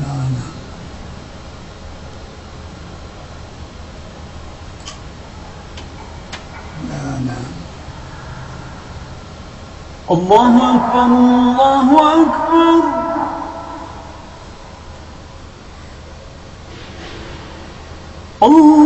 نعم نعم الله أكبر الله أكبر. الله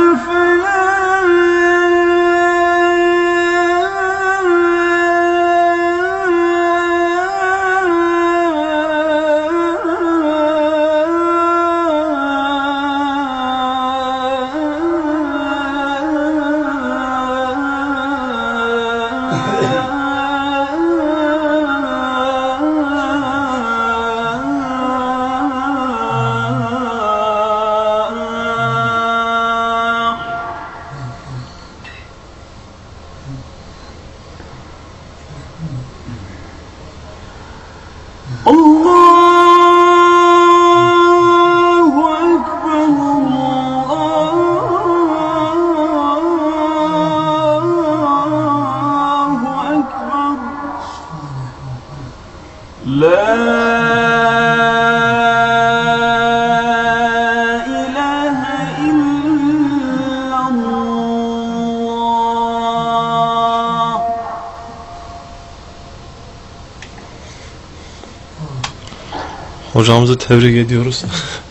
الله Hocamızı tebrik ediyoruz.